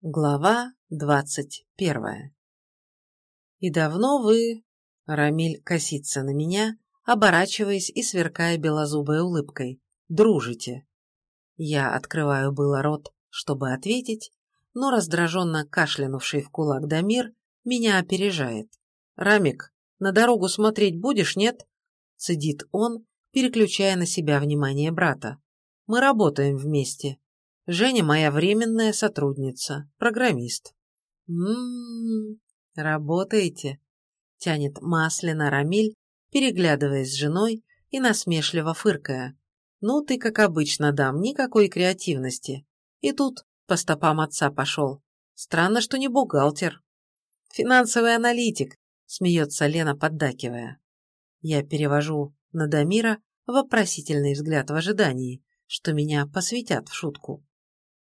Глава двадцать первая «И давно вы...» — Рамиль косится на меня, оборачиваясь и сверкая белозубой улыбкой. «Дружите». Я открываю было рот, чтобы ответить, но раздраженно кашлянувший в кулак Дамир меня опережает. «Рамик, на дорогу смотреть будешь, нет?» — цедит он, переключая на себя внимание брата. «Мы работаем вместе. Женя моя временная сотрудница, программист». «М-м-м, работаете?» — тянет масляно Рамиль, переглядываясь с женой и насмешливо фыркая. «Ну, ты, как обычно, дам, никакой креативности. И тут по стопам отца пошел. Странно, что не бухгалтер». «Финансовый аналитик», — смеется Лена, поддакивая. Я перевожу на Дамира вопросительный взгляд в ожидании, что меня посвятят в шутку.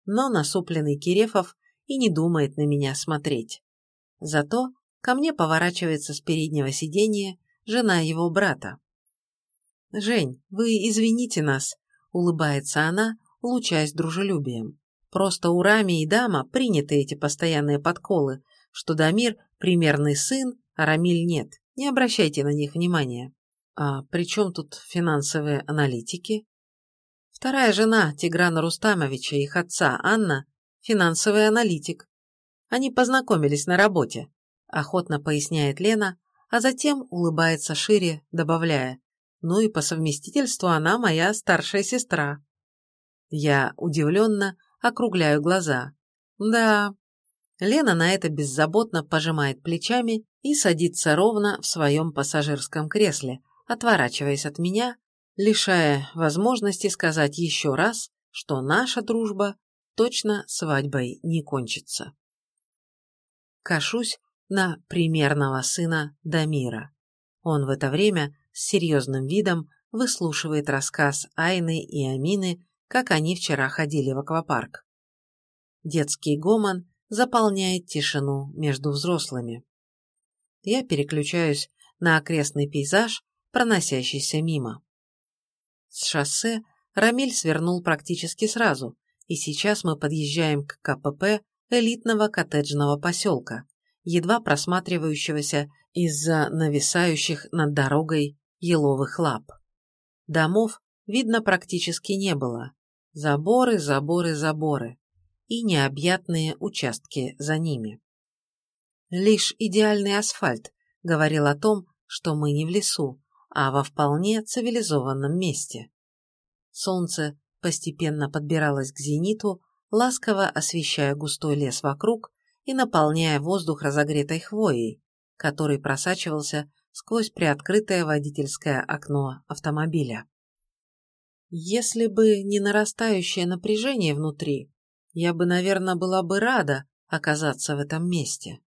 Но насупленный Кирефов и не думает на меня смотреть. Зато ко мне поворачивается с переднего сиденья жена его брата. «Жень, вы извините нас», — улыбается она, лучаясь дружелюбием. «Просто у Рами и Дама приняты эти постоянные подколы, что Дамир — примерный сын, а Рамиль нет. Не обращайте на них внимания». «А при чем тут финансовые аналитики?» Вторая жена Тиграна Рустамовича, их отца, Анна, финансовый аналитик. Они познакомились на работе, охотно поясняет Лена, а затем улыбается шире, добавляя, ну и по совместительству она моя старшая сестра. Я удивленно округляю глаза. Да. Лена на это беззаботно пожимает плечами и садится ровно в своем пассажирском кресле, отворачиваясь от меня, лишая возможности сказать еще раз, что наша дружба точно свадьбой не кончится. Кашусь на примерного сына Дамира. Он в это время с серьезным видом выслушивает рассказ Айны и Амины, как они вчера ходили в аквапарк. Детский гомон заполняет тишину между взрослыми. Я переключаюсь на окрестный пейзаж, проносящийся мимо. С шоссе Рамиль свернул практически сразу, и сейчас мы подъезжаем к КПП элитного коттеджного поселка, едва просматривающегося из-за нависающих над дорогой еловых лап. Домов видно практически не было. Заборы, заборы, заборы. И необъятные участки за ними. Лишь идеальный асфальт говорил о том, что мы не в лесу, а во вполне цивилизованном месте. Солнце постепенно подбиралось к зениту, ласково освещая густой лес вокруг и наполняя воздух разогретой хвоей, который просачивался сквозь приоткрытое водительское окно автомобиля. Если бы не нарастающее напряжение внутри, я бы, наверное, была бы рада оказаться в этом месте.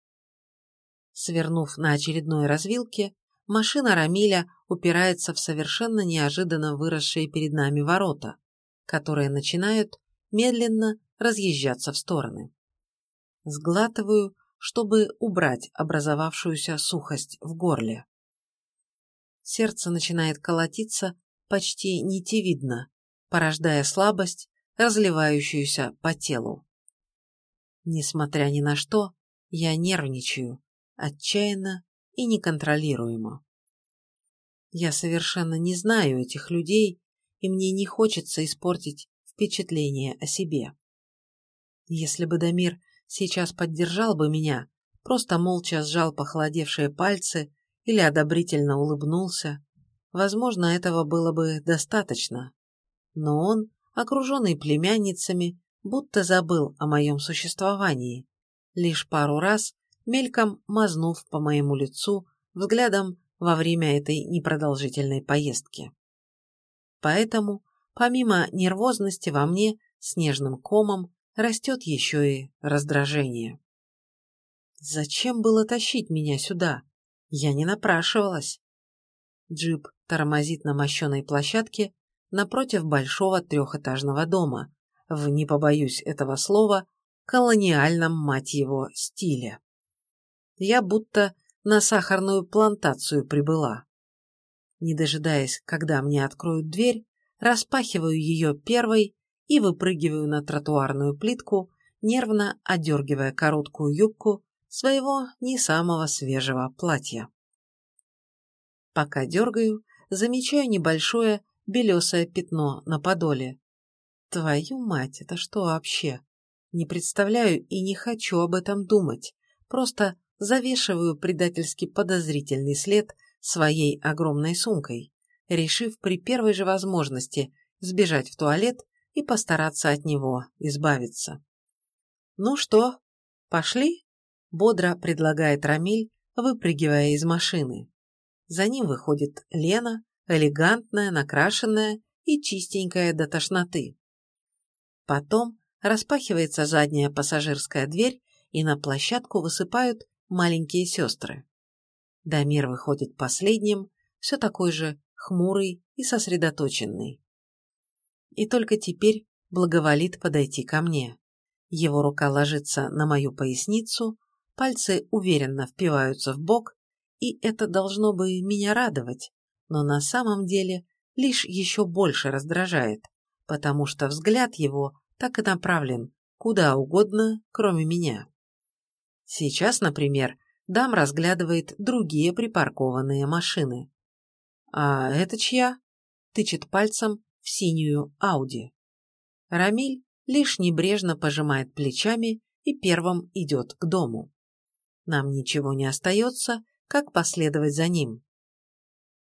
Свернув на очередной развилке, машина Рамиля упирается в совершенно неожиданно выросшие перед нами ворота, которые начинают медленно разъезжаться в стороны. Сглатываю, чтобы убрать образовавшуюся сухость в горле. Сердце начинает колотиться почти нитевидно, порождая слабость, разливающуюся по телу. Несмотря ни на что, я нервничаю, отчаянно и неконтролируемо. Я совершенно не знаю этих людей, и мне не хочется испортить впечатление о себе. Если бы Дамир сейчас поддержал бы меня, просто молча сжал похолодевшие пальцы или одобрительно улыбнулся, возможно, этого было бы достаточно. Но он, окруженный племянницами, будто забыл о моем существовании, лишь пару раз мельком мазнув по моему лицу взглядом во время этой непродолжительной поездки. Поэтому, помимо нервозности во мне, снежным комом растет еще и раздражение. Зачем было тащить меня сюда? Я не напрашивалась. Джип тормозит на мощенной площадке напротив большого трехэтажного дома, в, не побоюсь этого слова, колониальном, мать его, стиле я будто на сахарную плантацию прибыла. Не дожидаясь, когда мне откроют дверь, распахиваю ее первой и выпрыгиваю на тротуарную плитку, нервно одергивая короткую юбку своего не самого свежего платья. Пока дергаю, замечаю небольшое белесое пятно на подоле. Твою мать, это что вообще? Не представляю и не хочу об этом думать. Просто завешиваю предательски подозрительный след своей огромной сумкой, решив при первой же возможности сбежать в туалет и постараться от него избавиться. «Ну что, пошли?» – бодро предлагает Рамиль, выпрыгивая из машины. За ним выходит Лена, элегантная, накрашенная и чистенькая до тошноты. Потом распахивается задняя пассажирская дверь, и на площадку высыпают маленькие сестры. Дамир выходит последним, все такой же хмурый и сосредоточенный. И только теперь благоволит подойти ко мне. Его рука ложится на мою поясницу, пальцы уверенно впиваются в бок, и это должно бы меня радовать, но на самом деле лишь еще больше раздражает, потому что взгляд его так и направлен куда угодно, кроме меня. Сейчас, например, дам разглядывает другие припаркованные машины. «А это чья?» – тычет пальцем в синюю Ауди. Рамиль лишь небрежно пожимает плечами и первым идет к дому. Нам ничего не остается, как последовать за ним.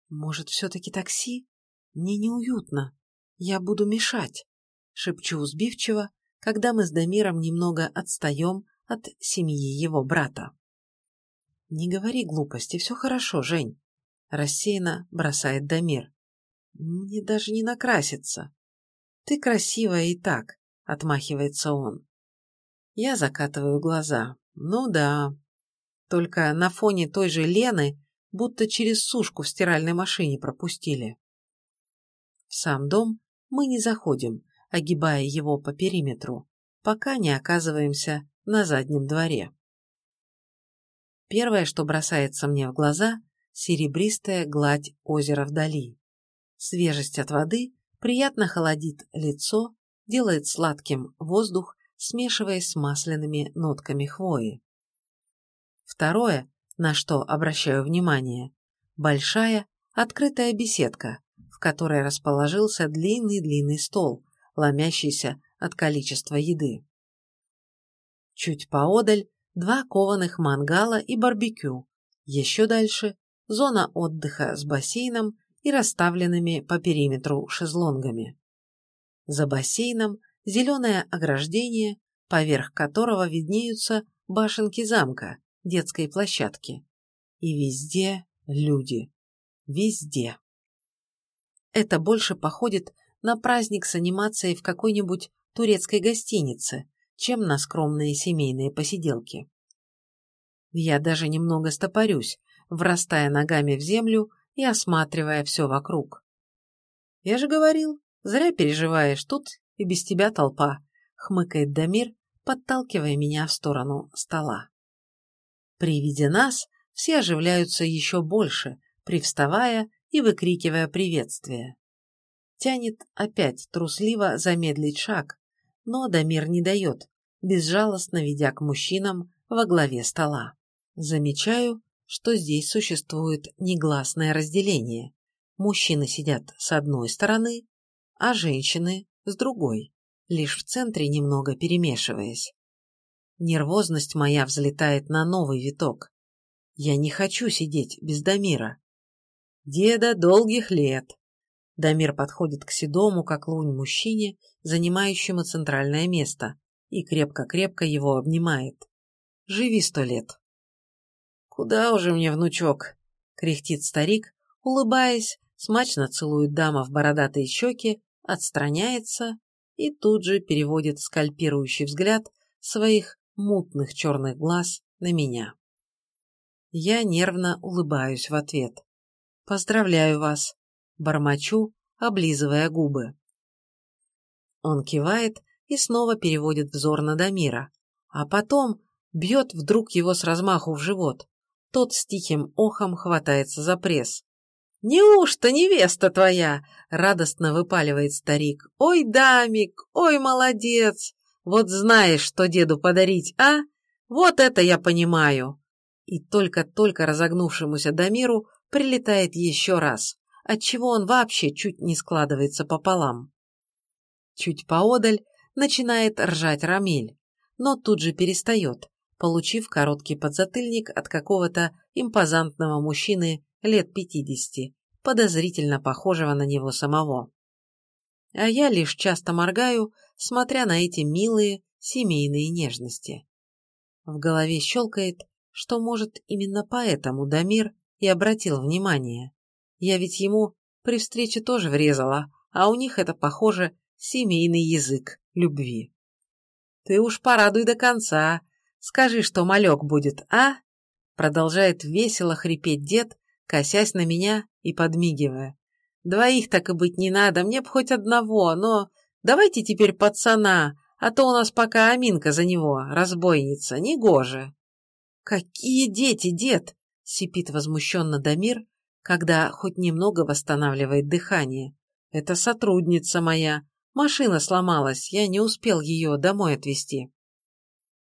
«Может, все-таки такси? Мне неуютно. Я буду мешать», — шепчу сбивчиво, когда мы с Дамиром немного отстаем от семьи его брата. «Не говори глупости, все хорошо, Жень», — рассеянно бросает Дамир. «Мне даже не накраситься». «Ты красивая и так», — отмахивается он. Я закатываю глаза. «Ну да, только на фоне той же Лены будто через сушку в стиральной машине пропустили. В сам дом мы не заходим, огибая его по периметру, пока не оказываемся на заднем дворе. Первое, что бросается мне в глаза – серебристая гладь озера вдали. Свежесть от воды приятно холодит лицо, делает сладким воздух, смешиваясь с масляными нотками хвои. Второе, на что обращаю внимание, большая открытая беседка, в которой расположился длинный-длинный стол, ломящийся от количества еды. Чуть поодаль два кованых мангала и барбекю, еще дальше зона отдыха с бассейном и расставленными по периметру шезлонгами. За бассейном зеленое ограждение, поверх которого виднеются башенки замка, детской площадки. И везде люди. Везде. Это больше походит на праздник с анимацией в какой-нибудь турецкой гостинице, чем на скромные семейные посиделки. Я даже немного стопорюсь, врастая ногами в землю и осматривая все вокруг. «Я же говорил, зря переживаешь, тут и без тебя толпа», — хмыкает Дамир, подталкивая меня в сторону стола. При виде нас все оживляются еще больше, привставая и выкрикивая приветствие. Тянет опять трусливо замедлить шаг, но Дамир не дает, безжалостно ведя к мужчинам во главе стола. Замечаю, что здесь существует негласное разделение. Мужчины сидят с одной стороны, а женщины с другой, лишь в центре немного перемешиваясь. Нервозность моя взлетает на новый виток. Я не хочу сидеть без Дамира. Деда долгих лет. Дамир подходит к седому, как лунь, мужчине, занимающему центральное место, и крепко-крепко его обнимает. Живи сто лет. Куда уже мне, внучок? кряхтит старик, улыбаясь, смачно целует дама в бородатые щеки, отстраняется и тут же переводит скальпирующий взгляд своих мутных черных глаз на меня. Я нервно улыбаюсь в ответ. «Поздравляю вас!» – бормочу, облизывая губы. Он кивает и снова переводит взор на Дамира, а потом бьет вдруг его с размаху в живот. Тот с тихим охом хватается за пресс. «Неужто невеста твоя?» – радостно выпаливает старик. «Ой, дамик, ой, молодец! Вот знаешь, что деду подарить, а? Вот это я понимаю!» И только-только разогнувшемуся Дамиру прилетает еще раз, отчего он вообще чуть не складывается пополам. Чуть поодаль начинает ржать Рамиль, но тут же перестает, получив короткий подзатыльник от какого-то импозантного мужчины лет пятидесяти, подозрительно похожего на него самого. А я лишь часто моргаю, смотря на эти милые семейные нежности. В голове щелкает, что, может, именно поэтому Дамир и обратил внимание. Я ведь ему при встрече тоже врезала, а у них это, похоже, семейный язык любви. Ты уж порадуй до конца. Скажи, что малек будет, а? Продолжает весело хрипеть дед, косясь на меня и подмигивая. Двоих так и быть не надо, мне б хоть одного, но давайте теперь пацана, а то у нас пока Аминка за него, разбойница, негоже. Какие дети, дед? Сипит возмущенно Дамир, когда хоть немного восстанавливает дыхание. Это сотрудница моя. Машина сломалась, я не успел ее домой отвезти.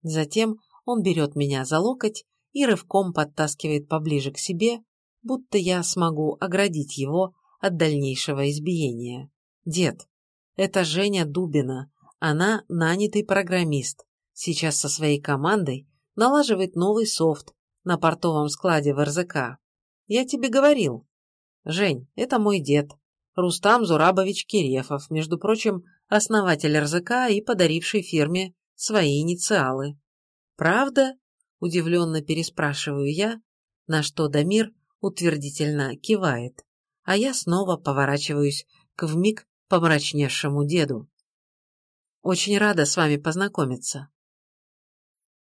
Затем он берет меня за локоть и рывком подтаскивает поближе к себе, будто я смогу оградить его от дальнейшего избиения. Дед, это Женя Дубина, она нанятый программист, сейчас со своей командой налаживает новый софт на портовом складе в РЗК. Я тебе говорил. Жень, это мой дед, Рустам Зурабович Кирефов, между прочим, основатель РЗК и подаривший фирме свои инициалы. «Правда?» – удивленно переспрашиваю я, на что Дамир утвердительно кивает, а я снова поворачиваюсь к вмиг помрачневшему деду. «Очень рада с вами познакомиться».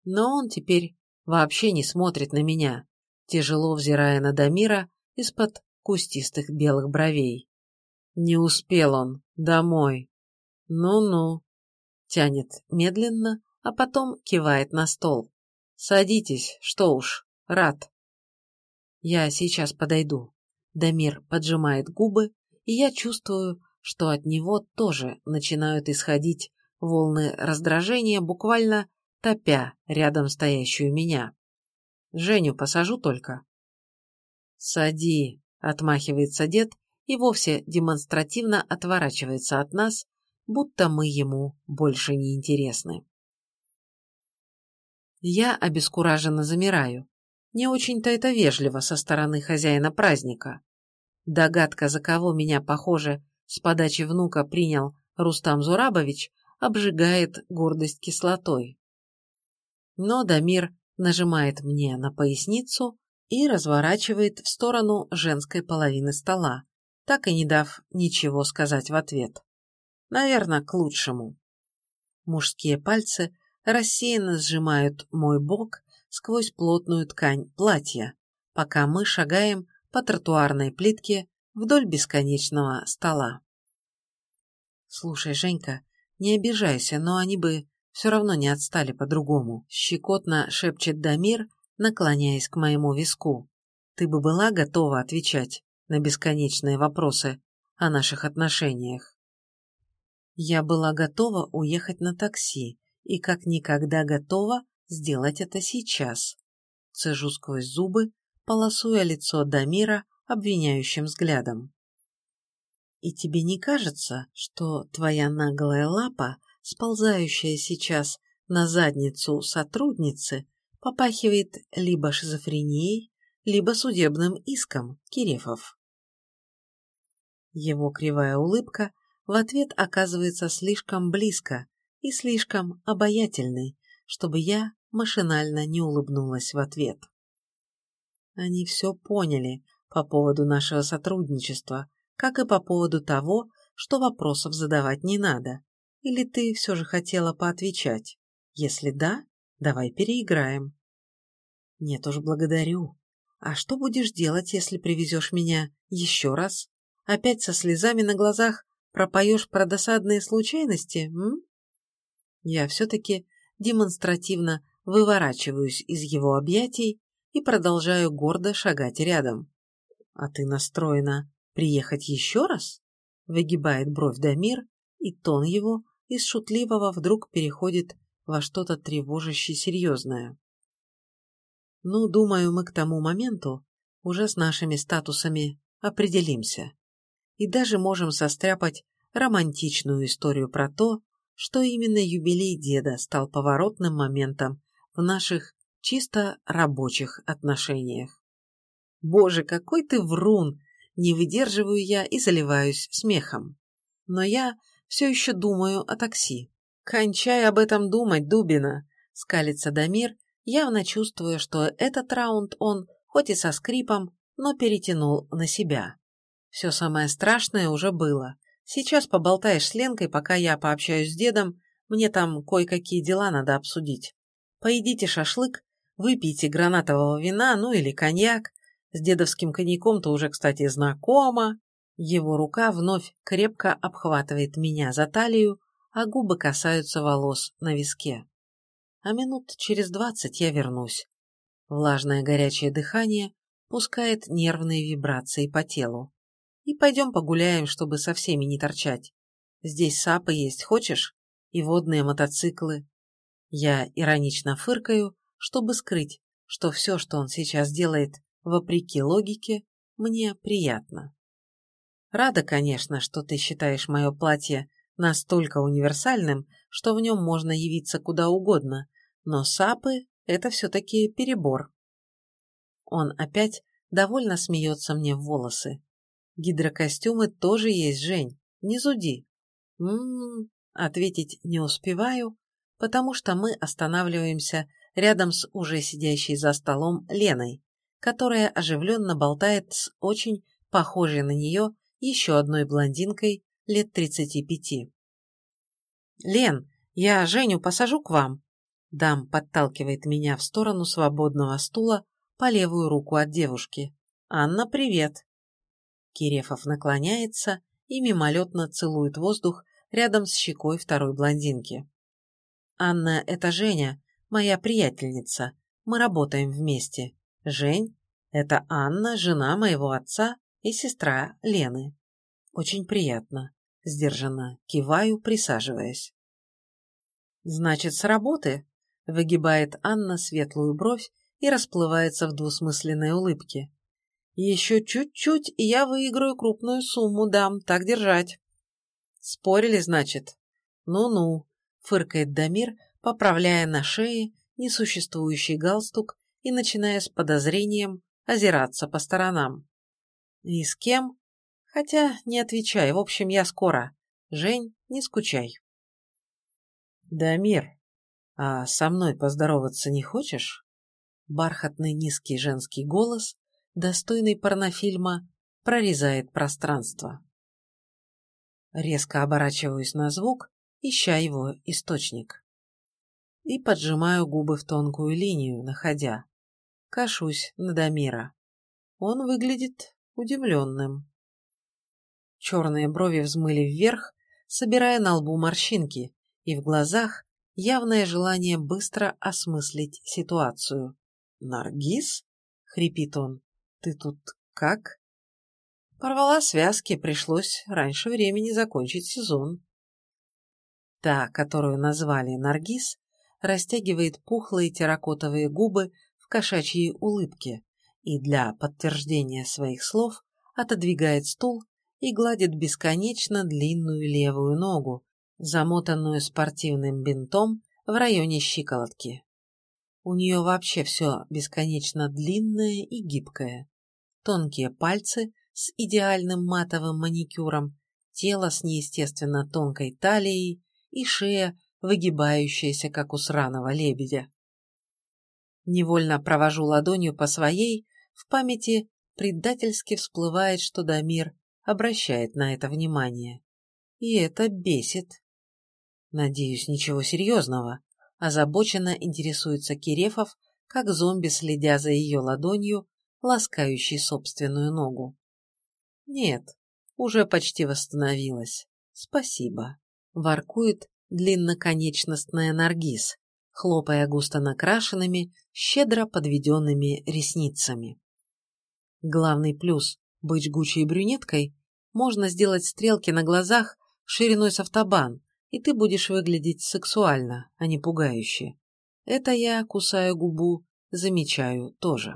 Но он теперь вообще не смотрит на меня, тяжело взирая на Дамира из-под кустистых белых бровей. Не успел он. Домой. Ну-ну. Тянет медленно, а потом кивает на стол. Садитесь, что уж, рад. Я сейчас подойду. Дамир поджимает губы, и я чувствую, что от него тоже начинают исходить волны раздражения, буквально топя рядом стоящую меня. Женю посажу только. Сади, отмахивается дед и вовсе демонстративно отворачивается от нас, будто мы ему больше не интересны. Я обескураженно замираю. Не очень-то это вежливо со стороны хозяина праздника. Догадка, за кого меня, похоже, с подачи внука принял Рустам Зурабович, обжигает гордость кислотой. Но Дамир нажимает мне на поясницу и разворачивает в сторону женской половины стола, так и не дав ничего сказать в ответ. Наверное, к лучшему. Мужские пальцы рассеянно сжимают мой бок сквозь плотную ткань платья, пока мы шагаем по тротуарной плитке вдоль бесконечного стола. «Слушай, Женька, не обижайся, но они бы все равно не отстали по-другому», щекотно шепчет Дамир, наклоняясь к моему виску. «Ты бы была готова отвечать на бесконечные вопросы о наших отношениях?» Я была готова уехать на такси и как никогда готова сделать это сейчас. Цежу сквозь зубы, полосуя лицо Дамира обвиняющим взглядом. И тебе не кажется, что твоя наглая лапа, сползающая сейчас на задницу сотрудницы, попахивает либо шизофренией, либо судебным иском, Кирефов? Его кривая улыбка в ответ оказывается слишком близко и слишком обаятельной, чтобы я машинально не улыбнулась в ответ. Они все поняли по поводу нашего сотрудничества, как и по поводу того, что вопросов задавать не надо. Или ты все же хотела поотвечать? Если да, давай переиграем. Нет уж, благодарю. А что будешь делать, если привезешь меня еще раз? Опять со слезами на глазах пропоешь про досадные случайности, м? Я все-таки демонстративно выворачиваюсь из его объятий и продолжаю гордо шагать рядом. «А ты настроена приехать еще раз?» Выгибает бровь Дамир, и тон его из шутливого вдруг переходит во что-то тревожаще серьезное. Ну, думаю, мы к тому моменту уже с нашими статусами определимся. И даже можем состряпать романтичную историю про то, что именно юбилей деда стал поворотным моментом в наших чисто рабочих отношениях. Боже, какой ты врун! Не выдерживаю я и заливаюсь смехом. Но я все еще думаю о такси. Кончай об этом думать, Дубина, скалится Дамир, явно чувствуя, что этот раунд он, хоть и со скрипом, но перетянул на себя. Все самое страшное уже было. Сейчас поболтаешь с Ленкой, пока я пообщаюсь с дедом, мне там кое-какие дела надо обсудить. Поедите шашлык, выпейте гранатового вина, ну или коньяк. С дедовским коньяком-то уже, кстати, знакомо. Его рука вновь крепко обхватывает меня за талию, а губы касаются волос на виске. А минут через двадцать я вернусь. Влажное горячее дыхание пускает нервные вибрации по телу. И пойдем погуляем, чтобы со всеми не торчать. Здесь сапы есть, хочешь? И водные мотоциклы. Я иронично фыркаю, чтобы скрыть, что все, что он сейчас делает, вопреки логике, мне приятно. Рада, конечно, что ты считаешь мое платье настолько универсальным, что в нем можно явиться куда угодно, но сапы – это все-таки перебор. Он опять довольно смеется мне в волосы. Гидрокостюмы тоже есть, Жень, не зуди. М-м, ответить не успеваю, потому что мы останавливаемся рядом с уже сидящей за столом Леной, которая оживленно болтает с очень похожей на нее еще одной блондинкой лет тридцати пяти. «Лен, я Женю посажу к вам?» Дам подталкивает меня в сторону свободного стула по левую руку от девушки. «Анна, привет!» Кирефов наклоняется и мимолетно целует воздух рядом с щекой второй блондинки. «Анна, это Женя, моя приятельница. Мы работаем вместе. Жень, это Анна, жена моего отца и сестра Лены. Очень приятно. Сдержанно киваю, присаживаясь. Значит, с работы? Выгибает Анна светлую бровь и расплывается в двусмысленной улыбке. Еще чуть-чуть, и я выиграю крупную сумму, дам, так держать. Спорили, значит? Ну-ну, фыркает Дамир, поправляя на шее несуществующий галстук и начиная с подозрением озираться по сторонам. И с кем? Хотя не отвечай, в общем, я скоро. Жень, не скучай. Дамир, а со мной поздороваться не хочешь? Бархатный низкий женский голос, достойный порнофильма, прорезает пространство. Резко оборачиваюсь на звук, ища его источник. И поджимаю губы в тонкую линию, находя. Кашусь на Дамира. Он выглядит удивленным. Черные брови взмыли вверх, собирая на лбу морщинки, и в глазах явное желание быстро осмыслить ситуацию. «Наргиз?» — хрипит он. «Ты тут как?» Порвала связки, пришлось раньше времени закончить сезон. Та, которую назвали Наргиз, растягивает пухлые терракотовые губы в кошачьей улыбке и для подтверждения своих слов отодвигает стул и гладит бесконечно длинную левую ногу, замотанную спортивным бинтом в районе щиколотки. У нее вообще все бесконечно длинное и гибкое. Тонкие пальцы с идеальным матовым маникюром, тело с неестественно тонкой талией и шея, выгибающаяся, как у сраного лебедя. Невольно провожу ладонью по своей, в памяти предательски всплывает, что Дамир обращает на это внимание. И это бесит. Надеюсь, ничего серьезного. Озабоченно интересуется Кирефов, как зомби, следя за ее ладонью, ласкающей собственную ногу. Нет, уже почти восстановилась. Спасибо. Воркует длинноконечностная наргиз, хлопая густо накрашенными, щедро подведенными ресницами. Главный плюс быть жгучей брюнеткой можно сделать стрелки на глазах шириной с автобан и ты будешь выглядеть сексуально, а не пугающе. Это я, кусаю губу, замечаю тоже.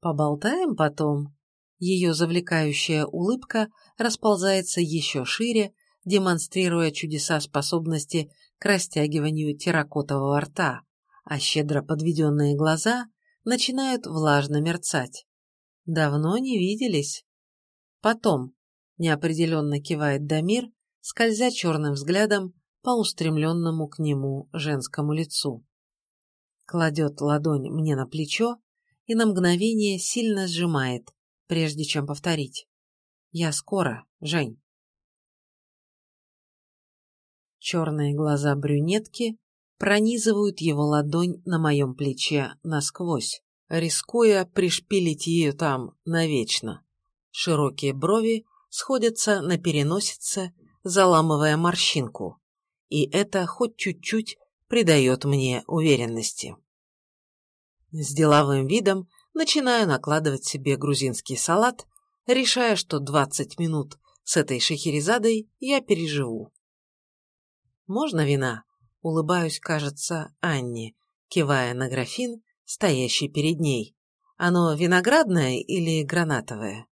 Поболтаем потом. Ее завлекающая улыбка расползается еще шире, демонстрируя чудеса способности к растягиванию терракотового рта, а щедро подведенные глаза начинают влажно мерцать. Давно не виделись. Потом, неопределенно кивает Дамир, скользя черным взглядом по устремленному к нему женскому лицу. Кладет ладонь мне на плечо и на мгновение сильно сжимает, прежде чем повторить. «Я скоро, Жень». Черные глаза брюнетки пронизывают его ладонь на моем плече насквозь, рискуя пришпилить ее там навечно. Широкие брови сходятся на переносице, заламывая морщинку, и это хоть чуть-чуть придает мне уверенности. С деловым видом начинаю накладывать себе грузинский салат, решая, что 20 минут с этой шахерезадой я переживу. «Можно вина?» — улыбаюсь, кажется, Анне, кивая на графин, стоящий перед ней. «Оно виноградное или гранатовое?»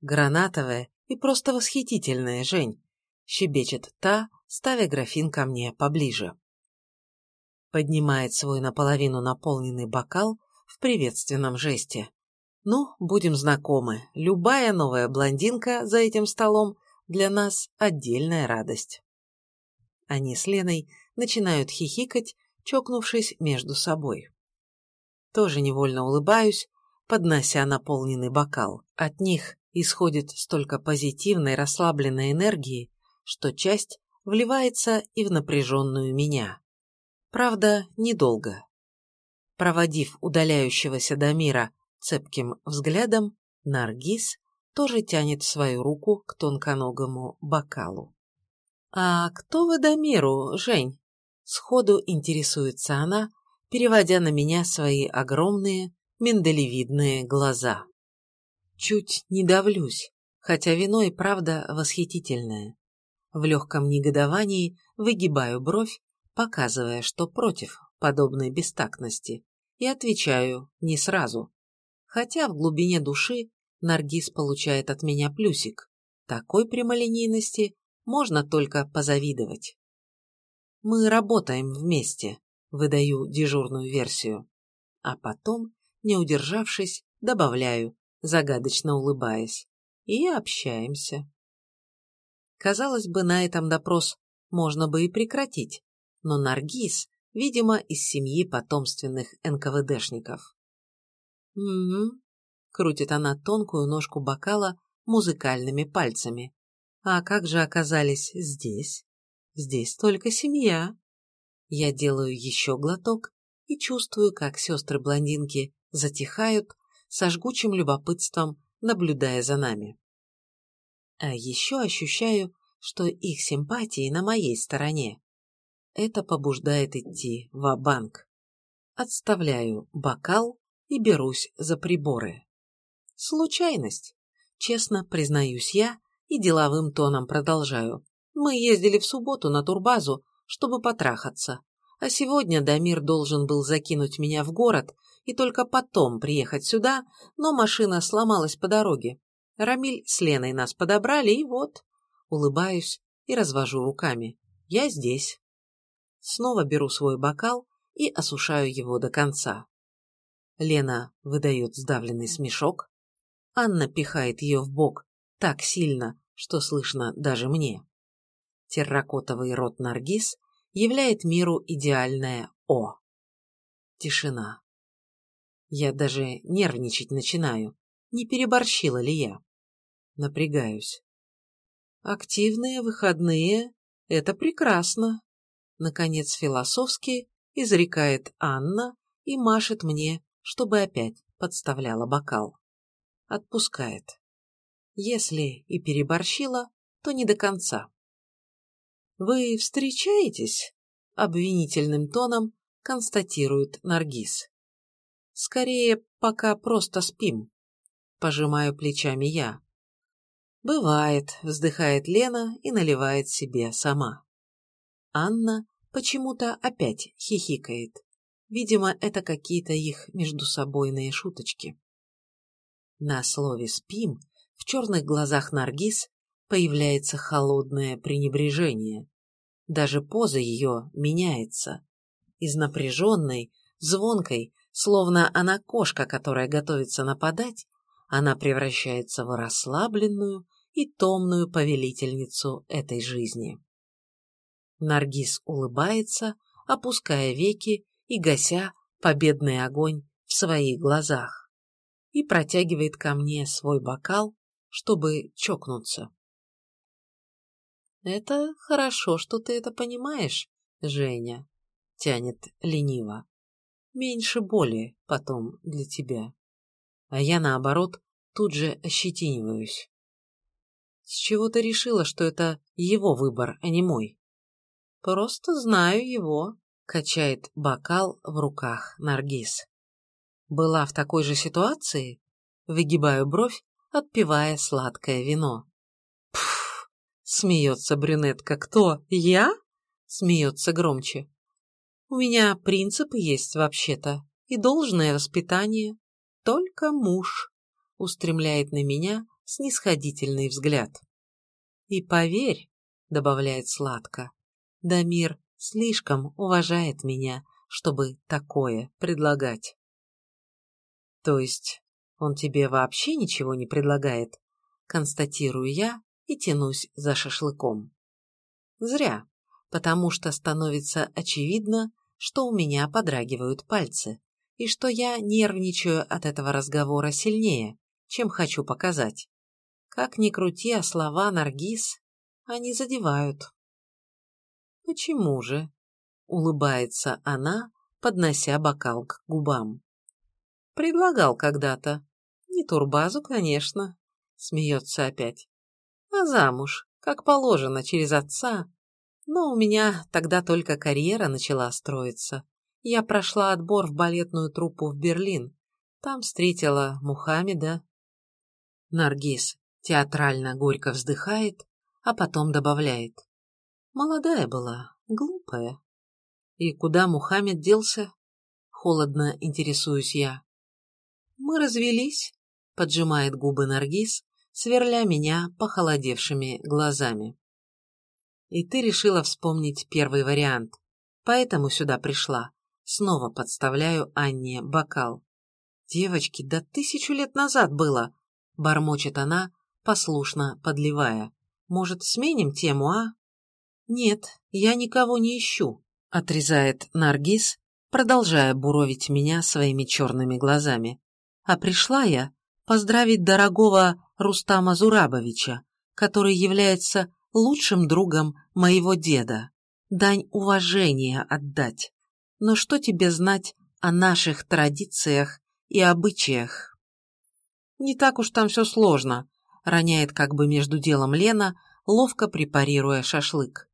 «Гранатовое и просто восхитительное, Жень», — щебечет та, ставя графин ко мне поближе. Поднимает свой наполовину наполненный бокал в приветственном жесте. Ну, будем знакомы, любая новая блондинка за этим столом для нас отдельная радость. Они с Леной начинают хихикать, чокнувшись между собой. Тоже невольно улыбаюсь, поднося наполненный бокал. От них исходит столько позитивной, расслабленной энергии, что часть вливается и в напряженную меня. Правда, недолго. Проводив удаляющегося до мира цепким взглядом, Наргиз тоже тянет свою руку к тонконогому бокалу. «А кто вы Дамиру, Жень?» Сходу интересуется она, переводя на меня свои огромные, миндалевидные глаза. Чуть не давлюсь, хотя вино и правда восхитительное. В легком негодовании выгибаю бровь, показывая, что против подобной бестактности, и отвечаю не сразу. Хотя в глубине души Наргиз получает от меня плюсик. Такой прямолинейности можно только позавидовать. Мы работаем вместе, выдаю дежурную версию. А потом, не удержавшись, добавляю, загадочно улыбаясь. И общаемся. Казалось бы, на этом допрос можно бы и прекратить, но Наргиз, видимо, из семьи потомственных НКВДшников. «Угу», — крутит она тонкую ножку бокала музыкальными пальцами. А как же оказались здесь? Здесь только семья. Я делаю еще глоток и чувствую, как сестры-блондинки затихают, со жгучим любопытством наблюдая за нами. А еще ощущаю, что их симпатии на моей стороне. Это побуждает идти в банк Отставляю бокал и берусь за приборы. Случайность, честно признаюсь я, и деловым тоном продолжаю. Мы ездили в субботу на турбазу, чтобы потрахаться. А сегодня Дамир должен был закинуть меня в город и только потом приехать сюда, но машина сломалась по дороге. Рамиль с Леной нас подобрали, и вот... Улыбаюсь и развожу руками. Я здесь. Снова беру свой бокал и осушаю его до конца. Лена выдает сдавленный смешок. Анна пихает ее в бок так сильно, что слышно даже мне. Терракотовый рот Наргиз являет миру идеальное «О». Тишина. Я даже нервничать начинаю, не переборщила ли я. Напрягаюсь. Активные выходные — это прекрасно. Наконец философски изрекает Анна и машет мне, чтобы опять подставляла бокал. Отпускает. Если и переборщила, то не до конца. «Вы встречаетесь?» — обвинительным тоном констатирует Наргиз. «Скорее, пока просто спим», — пожимаю плечами я. «Бывает», — вздыхает Лена и наливает себе сама. Анна почему-то опять хихикает. Видимо, это какие-то их междусобойные шуточки. На слове «спим» в черных глазах Наргиз появляется холодное пренебрежение. Даже поза ее меняется. Из напряженной, звонкой, словно она кошка, которая готовится нападать, она превращается в расслабленную и томную повелительницу этой жизни. Наргиз улыбается, опуская веки и гася победный огонь в своих глазах, и протягивает ко мне свой бокал, чтобы чокнуться. «Это хорошо, что ты это понимаешь, Женя», — тянет лениво. «Меньше боли потом для тебя». А я, наоборот, тут же ощетиниваюсь. С чего ты решила, что это его выбор, а не мой? Просто знаю его, качает бокал в руках Наргиз. Была в такой же ситуации? Выгибаю бровь, отпивая сладкое вино. Пф, смеется брюнетка. Кто? Я? Смеется громче. У меня принципы есть вообще-то и должное воспитание. Только муж устремляет на меня снисходительный взгляд. И поверь, добавляет сладко, Дамир слишком уважает меня, чтобы такое предлагать. То есть он тебе вообще ничего не предлагает? Констатирую я и тянусь за шашлыком. Зря, потому что становится очевидно, что у меня подрагивают пальцы, и что я нервничаю от этого разговора сильнее, чем хочу показать. Как ни крути, а слова Наргиз, они задевают. Почему же? Улыбается она, поднося бокал к губам. Предлагал когда-то. Не турбазу, конечно. Смеется опять. А замуж, как положено, через отца. Но у меня тогда только карьера начала строиться. Я прошла отбор в балетную труппу в Берлин. Там встретила Мухаммеда. Наргиз Театрально горько вздыхает, а потом добавляет. Молодая была, глупая. И куда Мухаммед делся? Холодно интересуюсь я. Мы развелись, поджимает губы Наргиз, сверля меня похолодевшими глазами. И ты решила вспомнить первый вариант, поэтому сюда пришла. Снова подставляю Анне бокал. Девочки, да тысячу лет назад было, бормочет она, послушно подливая. «Может, сменим тему, а?» «Нет, я никого не ищу», — отрезает Наргиз, продолжая буровить меня своими черными глазами. «А пришла я поздравить дорогого Рустама Зурабовича, который является лучшим другом моего деда. Дань уважения отдать. Но что тебе знать о наших традициях и обычаях?» «Не так уж там все сложно», роняет как бы между делом Лена, ловко препарируя шашлык.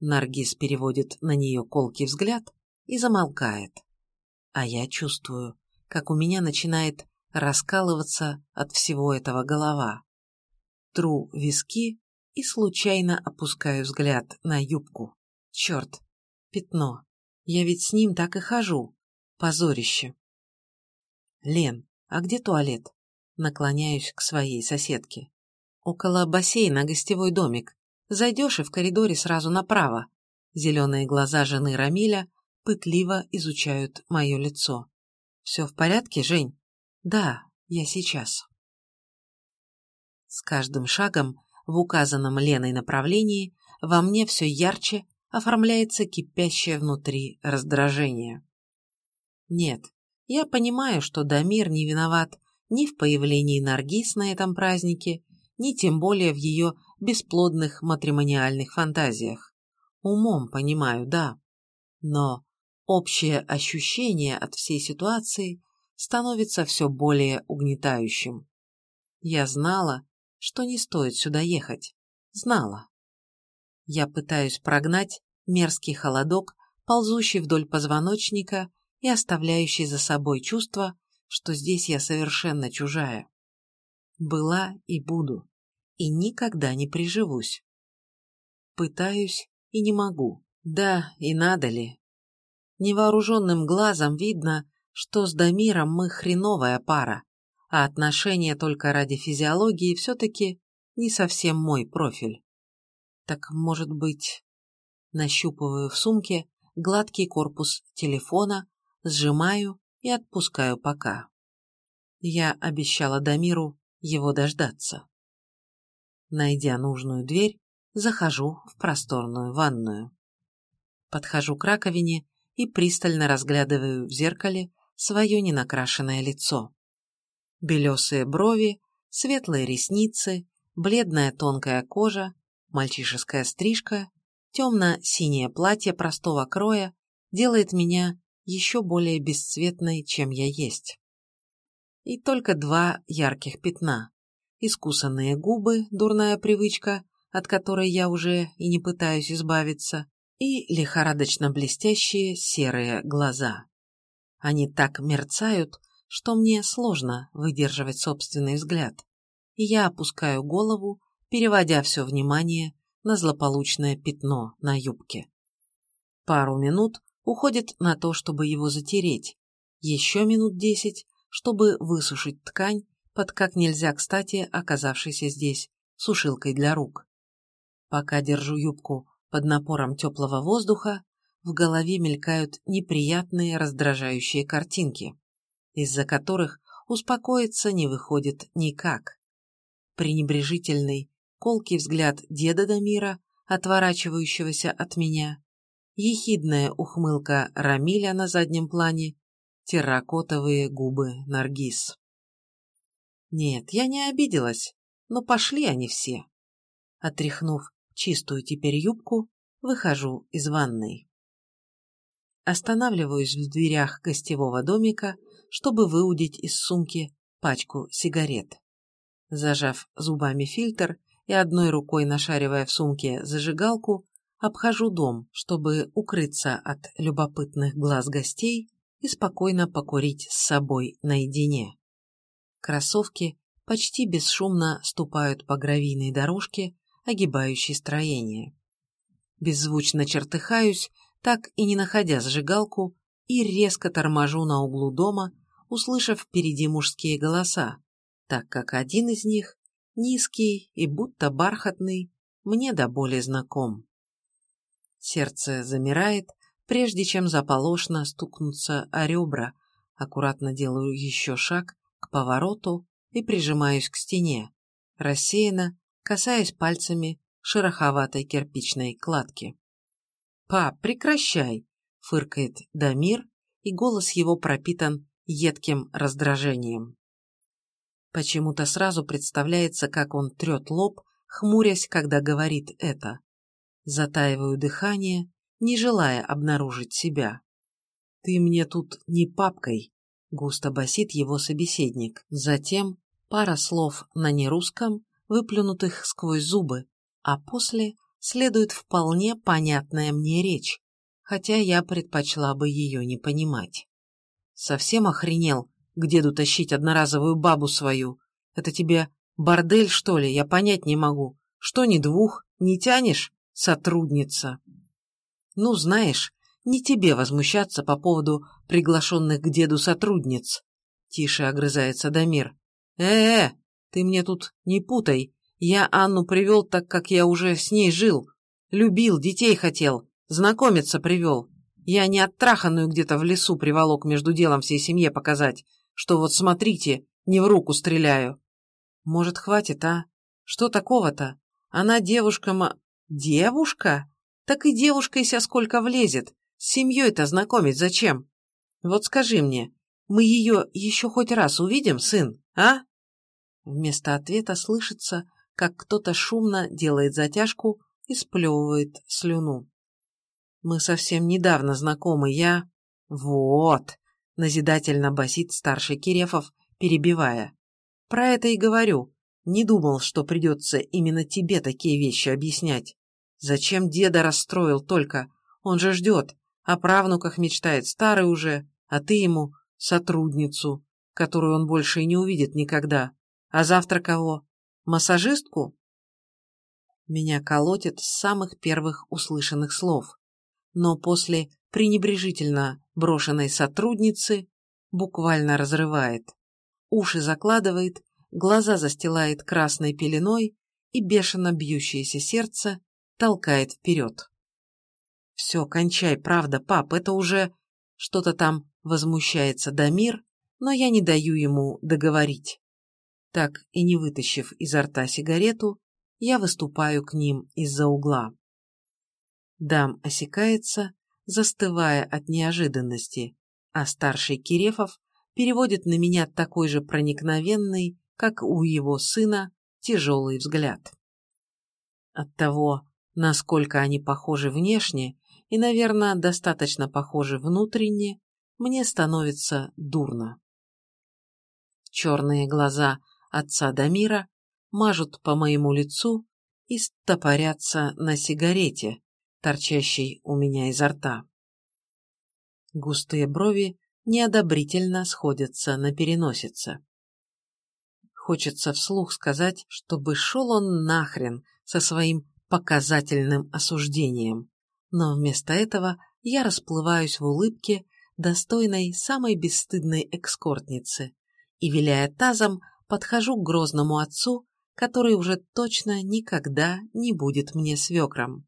Наргиз переводит на нее колкий взгляд и замолкает. А я чувствую, как у меня начинает раскалываться от всего этого голова. Тру виски и случайно опускаю взгляд на юбку. Черт, пятно. Я ведь с ним так и хожу. Позорище. Лен, а где туалет? Наклоняюсь к своей соседке. Около бассейна гостевой домик. Зайдешь и в коридоре сразу направо. Зеленые глаза жены Рамиля пытливо изучают мое лицо. «Все в порядке, Жень?» «Да, я сейчас». С каждым шагом в указанном Леной направлении во мне все ярче оформляется кипящее внутри раздражение. Нет, я понимаю, что Дамир не виноват ни в появлении Наргиз на этом празднике, ни тем более в ее бесплодных матримониальных фантазиях. Умом понимаю, да. Но общее ощущение от всей ситуации становится все более угнетающим. Я знала, что не стоит сюда ехать. Знала. Я пытаюсь прогнать мерзкий холодок, ползущий вдоль позвоночника и оставляющий за собой чувство, что здесь я совершенно чужая. Была и буду, и никогда не приживусь. Пытаюсь и не могу, Да, и надо ли. Невооруженным глазом видно, что с Дамиром мы хреновая пара, а отношения только ради физиологии все-таки не совсем мой профиль. Так, может быть... Нащупываю в сумке гладкий корпус телефона, сжимаю и отпускаю пока. Я обещала Дамиру его дождаться. Найдя нужную дверь, захожу в просторную ванную. Подхожу к раковине и пристально разглядываю в зеркале свое ненакрашенное лицо. Белесые брови, светлые ресницы, бледная тонкая кожа, мальчишеская стрижка, темно-синее платье простого кроя делает меня еще более бесцветной, чем я есть. И только два ярких пятна. Искусанные губы, дурная привычка, от которой я уже и не пытаюсь избавиться, и лихорадочно блестящие серые глаза. Они так мерцают, что мне сложно выдерживать собственный взгляд, я опускаю голову, переводя все внимание на злополучное пятно на юбке. Пару минут уходит на то, чтобы его затереть, еще минут десять, чтобы высушить ткань под как нельзя кстати оказавшейся здесь сушилкой для рук. Пока держу юбку под напором теплого воздуха в голове мелькают неприятные раздражающие картинки, из-за которых успокоиться не выходит никак. Пренебрежительный, колкий взгляд деда Дамира, отворачивающегося от меня, ехидная ухмылка Рамиля на заднем плане, терракотовые губы Наргиз. Нет, я не обиделась, но пошли они все. Отряхнув чистую теперь юбку, выхожу из ванной. Останавливаюсь в дверях гостевого домика, чтобы выудить из сумки пачку сигарет. Зажав зубами фильтр и одной рукой нашаривая в сумке зажигалку, обхожу дом, чтобы укрыться от любопытных глаз гостей и спокойно покурить с собой наедине. Кроссовки почти бесшумно ступают по гравийной дорожке, огибающий строение. Беззвучно чертыхаюсь, так и не находя зажигалку, и резко торможу на углу дома, услышав впереди мужские голоса, так как один из них, низкий и будто бархатный, мне до боли знаком. Сердце замирает, прежде чем заполошно стукнуться о ребра, аккуратно делаю еще шаг к повороту и прижимаюсь к стене, рассеянно касаясь пальцами шероховатой кирпичной кладки. «Пап, прекращай!» — фыркает Дамир, и голос его пропитан едким раздражением. Почему-то сразу представляется, как он трет лоб, хмурясь, когда говорит это. Затаиваю дыхание, не желая обнаружить себя. «Ты мне тут не папкой», — густо басит его собеседник. Затем пара слов на нерусском, выплюнутых сквозь зубы, а после следует вполне понятная мне речь, хотя я предпочла бы ее не понимать. Совсем охренел к деду тащить одноразовую бабу свою? Это тебе бордель, что ли? Я понять не могу. Что ни двух, не тянешь, сотрудница? Ну, знаешь, не тебе возмущаться по поводу приглашенных к деду сотрудниц. Тише огрызается Дамир. Э-э, ты мне тут не путай. Я Анну привел так, как я уже с ней жил. Любил, детей хотел. Знакомиться привел. Я не оттраханную где-то в лесу приволок между делом всей семье показать, что вот смотрите, не в руку стреляю. Может, хватит, а? Что такого-то? Она девушка ма... Девушка? Так и девушка ися сколько влезет. С семьей-то знакомить зачем? Вот скажи мне, мы ее еще хоть раз увидим, сын, а? Вместо ответа слышится, как кто-то шумно делает затяжку и сплевывает слюну. Мы совсем недавно знакомы, я... Вот, назидательно басит старший Кирефов, перебивая. Про это и говорю. Не думал, что придется именно тебе такие вещи объяснять. Зачем деда расстроил только? Он же ждет, о правнуках мечтает, старый уже, а ты ему сотрудницу, которую он больше и не увидит никогда. А завтра кого? Массажистку? Меня колотит с самых первых услышанных слов. но после пренебрежительно брошенной сотрудницы буквально разрывает. Уши закладывает, глаза застилает красной пеленой и бешено бьющееся сердце толкает вперед. «Все, кончай, правда, пап, это уже...» Что-то там возмущается Дамир, но я не даю ему договорить. Так и не вытащив изо рта сигарету, я выступаю к ним из-за угла. Дам осекается, застывая от неожиданности, а старший Кирефов переводит на меня такой же проникновенный, как у его сына, тяжелый взгляд. От того, насколько они похожи внешне и, наверное, достаточно похожи внутренне, мне становится дурно. Черные глаза отца Дамира мажут по моему лицу и стопорятся на сигарете, торчащей у меня изо рта. Густые брови неодобрительно сходятся на переносице. Хочется вслух сказать, чтобы шел он нахрен со своим показательным осуждением, но вместо этого я расплываюсь в улыбке, достойной самой бесстыдной экскортницы, и, виляя тазом, подхожу к грозному отцу, который уже точно никогда не будет мне свекром.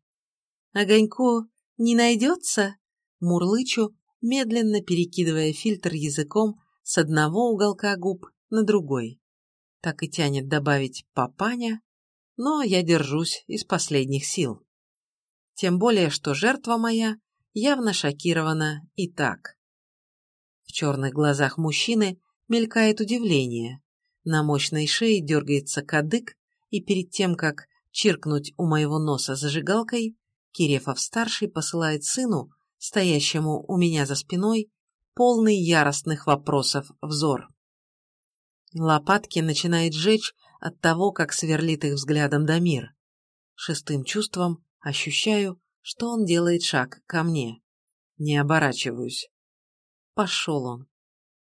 «Огоньку не найдется?» Мурлычу, медленно перекидывая фильтр языком с одного уголка губ на другой. Так и тянет добавить «папаня», но я держусь из последних сил. Тем более, что жертва моя явно шокирована и так. В черных глазах мужчины мелькает удивление. На мощной шее дергается кадык, и перед тем, как чиркнуть у моего носа зажигалкой, Кирефов-старший посылает сыну, стоящему у меня за спиной, полный яростных вопросов взор. Лопатки начинает жечь от того, как сверлит их взглядом Дамир. Шестым чувством ощущаю, что он делает шаг ко мне. Не оборачиваюсь. Пошел он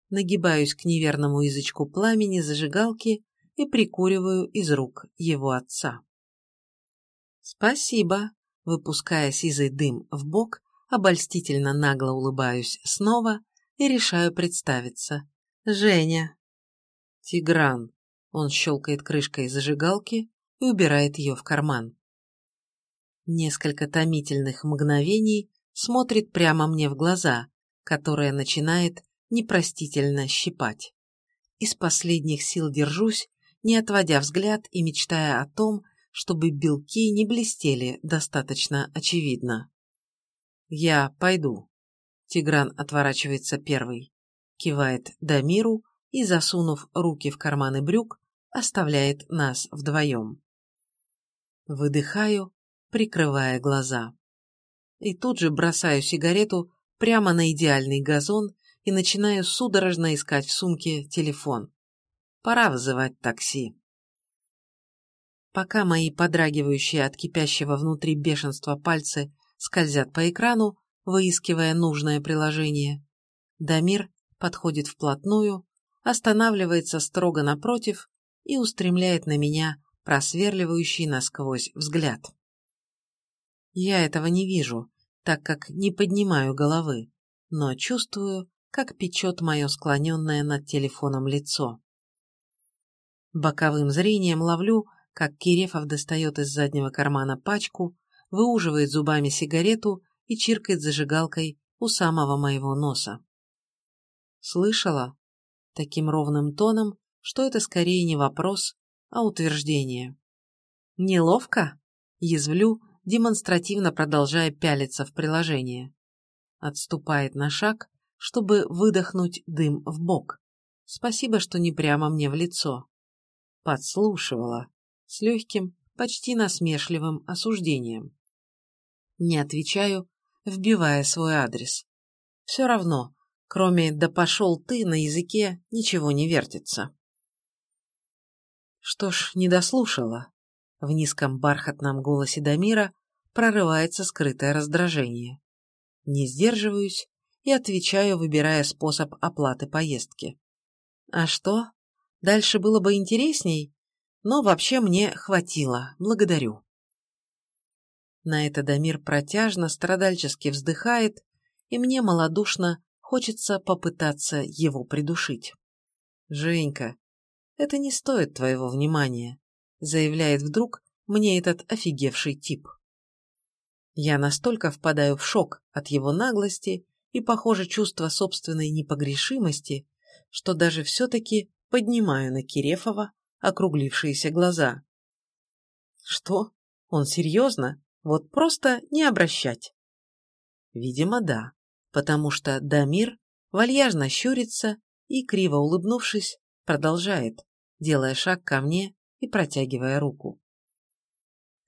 нагибаюсь к неверному язычку пламени зажигалки и прикуриваю из рук его отца. «Спасибо», — выпуская сизый дым в бок, обольстительно нагло улыбаюсь снова и решаю представиться. «Женя». «Тигран», — он щелкает крышкой зажигалки и убирает ее в карман. Несколько томительных мгновений смотрит прямо мне в глаза, которая начинает непростительно щипать. Из последних сил держусь, не отводя взгляд и мечтая о том, чтобы белки не блестели достаточно очевидно. «Я пойду». Тигран отворачивается первый, кивает Дамиру и, засунув руки в карманы брюк, оставляет нас вдвоем. Выдыхаю, прикрывая глаза. И тут же бросаю сигарету прямо на идеальный газон и начинаю судорожно искать в сумке телефон. Пора вызывать такси. Пока мои подрагивающие от кипящего внутри бешенства пальцы скользят по экрану, выискивая нужное приложение, Дамир подходит вплотную, останавливается строго напротив и устремляет на меня просверливающий насквозь взгляд. Я этого не вижу, так как не поднимаю головы, но чувствую, как печет мое склоненное над телефоном лицо. Боковым зрением ловлю, как Кирефов достает из заднего кармана пачку, выуживает зубами сигарету и чиркает зажигалкой у самого моего носа. Слышала? Таким ровным тоном, что это скорее не вопрос, а утверждение. Неловко? Язвлю, демонстративно продолжая пялиться в приложение. Отступает на шаг, чтобы выдохнуть дым в бок. Спасибо, что не прямо мне в лицо. Подслушивала. С легким, почти насмешливым осуждением. Не отвечаю, вбивая свой адрес. Все равно, кроме «да пошел ты» на языке ничего не вертится. Что ж, не дослушала. В низком бархатном голосе Дамира прорывается скрытое раздражение. Не сдерживаюсь и отвечаю, выбирая способ оплаты поездки. А что? Дальше было бы интересней, но вообще мне хватило, благодарю. На это Дамир протяжно, страдальчески вздыхает, и мне малодушно хочется попытаться его придушить. «Женька, это не стоит твоего внимания», заявляет вдруг мне этот офигевший тип. Я настолько впадаю в шок от его наглости и, похоже, чувства собственной непогрешимости, что даже все-таки поднимаю на Кирефова округлившиеся глаза. Что? Он серьезно? Вот просто не обращать. Видимо, да, потому что Дамир вальяжно щурится и, криво улыбнувшись, продолжает, делая шаг ко мне и протягивая руку.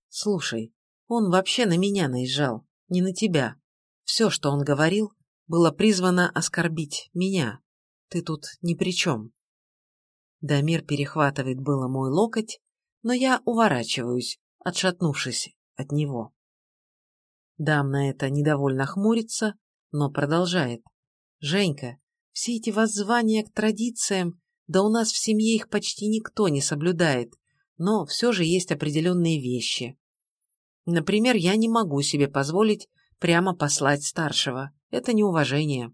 «Слушай, он вообще на меня наезжал, не на тебя. Все, что он говорил, было призвано оскорбить меня. Ты тут ни при чем». Дамир перехватывает было мой локоть, но я уворачиваюсь, отшатнувшись от него. Дам на это недовольно хмурится, но продолжает. «Женька, все эти воззвания к традициям, да у нас в семье их почти никто не соблюдает, но все же есть определенные вещи. Например, я не могу себе позволить прямо послать старшего. Это неуважение.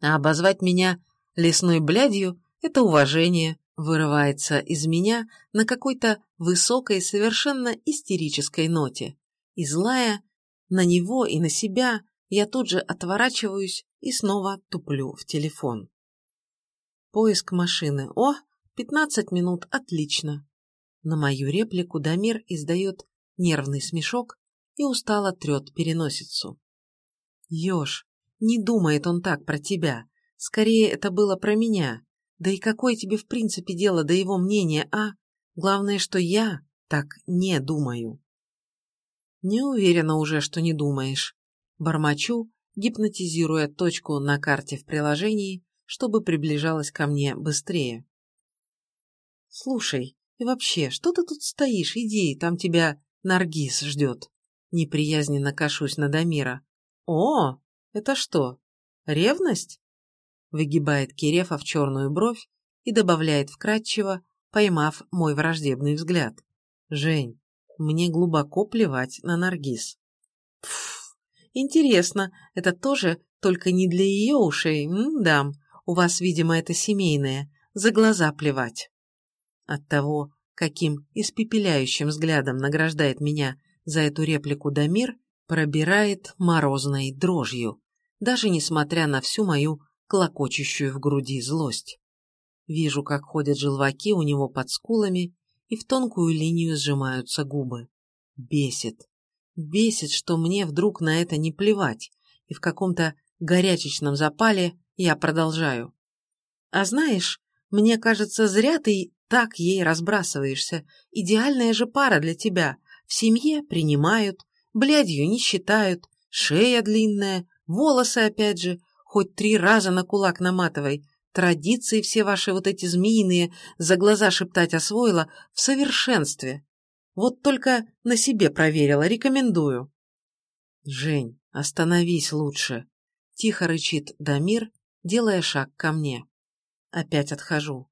А обозвать меня лесной блядью – это уважение, вырывается из меня на какой-то высокой, совершенно истерической ноте. И злая на него и на себя, я тут же отворачиваюсь и снова туплю в телефон. Поиск машины. О, пятнадцать минут, отлично. На мою реплику Дамир издает нервный смешок и устало трет переносицу. Ёж, не думает он так про тебя. Скорее, это было про меня. Да и какое тебе в принципе дело до его мнения, а? Главное, что я так не думаю. Не уверена уже, что не думаешь. Бормочу, гипнотизируя точку на карте в приложении, чтобы приближалась ко мне быстрее. Слушай, и вообще, что ты тут стоишь? Иди, там тебя Наргиз ждет. Неприязненно кашусь на Дамира. О, это что, ревность? выгибает Кирефа в черную бровь и добавляет вкратчиво, поймав мой враждебный взгляд. «Жень, мне глубоко плевать на Наргиз». Пф, интересно, это тоже только не для ее ушей, м-дам, у вас, видимо, это семейное, за глаза плевать. От того, каким испепеляющим взглядом награждает меня за эту реплику Дамир, пробирает морозной дрожью, даже несмотря на всю мою клокочущую в груди злость. Вижу, как ходят желваки у него под скулами, и в тонкую линию сжимаются губы. Бесит. Бесит, что мне вдруг на это не плевать, и в каком-то горячечном запале я продолжаю. А знаешь, мне кажется, зря ты так ей разбрасываешься. Идеальная же пара для тебя. В семье принимают, блядью не считают, шея длинная, волосы опять же, Хоть три раза на кулак наматывай. Традиции все ваши вот эти змеиные за глаза шептать освоила в совершенстве. Вот только на себе проверила, рекомендую. Жень, остановись лучше. Тихо рычит Дамир, делая шаг ко мне. Опять отхожу.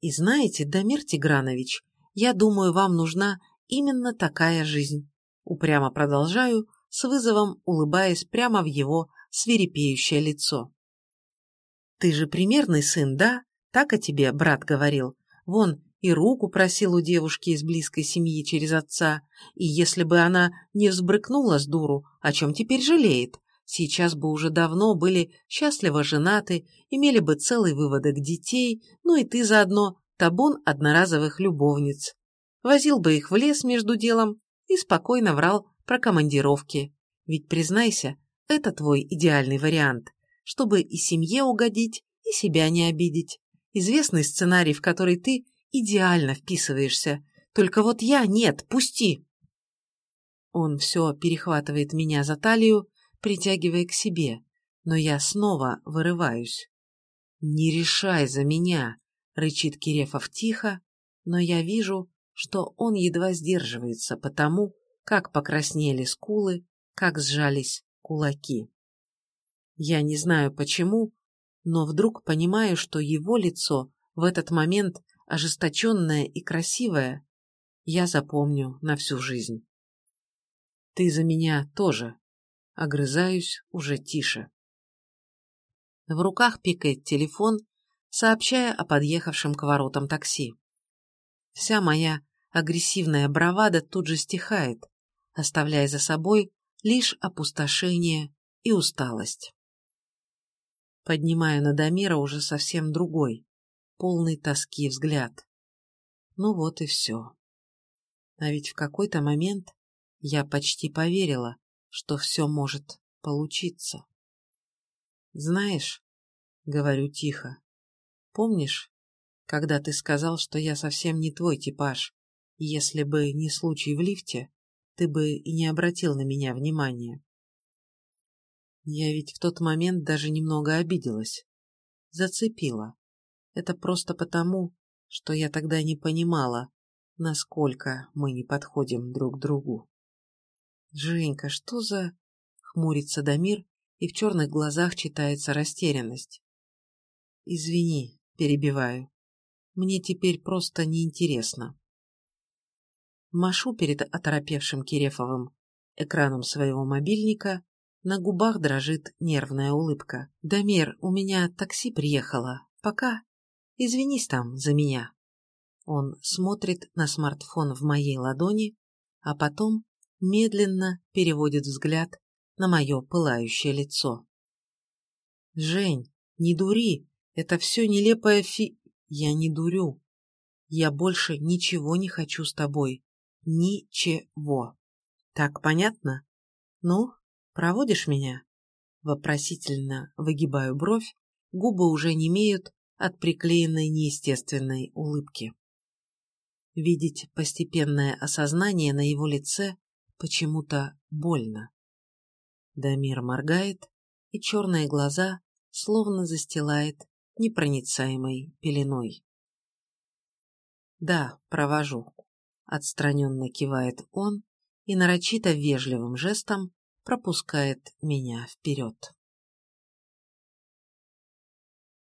И знаете, Дамир Тигранович, я думаю, вам нужна именно такая жизнь. Упрямо продолжаю, с вызовом улыбаясь прямо в его свирепеющее лицо. «Ты же примерный сын, да? Так о тебе брат говорил. Вон, и руку просил у девушки из близкой семьи через отца, и если бы она не взбрыкнула с дуру, о чем теперь жалеет, сейчас бы уже давно были счастливо женаты, имели бы целый выводок детей, ну и ты заодно табун одноразовых любовниц. Возил бы их в лес между делом и спокойно врал про командировки. Ведь, признайся, это твой идеальный вариант, чтобы и семье угодить, и себя не обидеть. Известный сценарий, в который ты идеально вписываешься. Только вот я нет, пусти. Он все перехватывает меня за талию, притягивая к себе, но я снова вырываюсь. «Не решай за меня!» — рычит Кирефов тихо, но я вижу, что он едва сдерживается потому, как покраснели скулы, как сжались кулаки. Я не знаю почему, но вдруг понимаю, что его лицо в этот момент ожесточенное и красивое я запомню на всю жизнь. Ты за меня тоже. Огрызаюсь уже тише. В руках пикает телефон, сообщая о подъехавшем к воротам такси. Вся моя агрессивная бравада тут же стихает, оставляя за собой лишь опустошение и усталость. Поднимаю на Дамира уже совсем другой, полный тоски взгляд. Ну вот и все. А ведь в какой-то момент я почти поверила, что все может получиться. Знаешь, говорю тихо, помнишь, когда ты сказал, что я совсем не твой типаж, если бы не случай в лифте, ты бы и не обратил на меня внимания. Я ведь в тот момент даже немного обиделась. Зацепила. Это просто потому, что я тогда не понимала, насколько мы не подходим друг другу. «Женька, что за...» — хмурится Дамир, и в черных глазах читается растерянность. «Извини», — перебиваю. «Мне теперь просто неинтересно». Машу перед оторопевшим Кирефовым экраном своего мобильника, на губах дрожит нервная улыбка. «Дамир, у меня такси приехало. Пока. Извинись там за меня». Он смотрит на смартфон в моей ладони, а потом медленно переводит взгляд на мое пылающее лицо. «Жень, не дури, это все нелепая фи...» «Я не дурю. Я больше ничего не хочу с тобой. Ничего. Так понятно? Ну, проводишь меня?» Вопросительно выгибаю бровь, губы уже не имеют от приклеенной неестественной улыбки. Видеть постепенное осознание на его лице почему-то больно. Дамир моргает, и черные глаза словно застилает непроницаемой пеленой. «Да, провожу», — отстраненно кивает он и нарочито вежливым жестом пропускает меня вперед.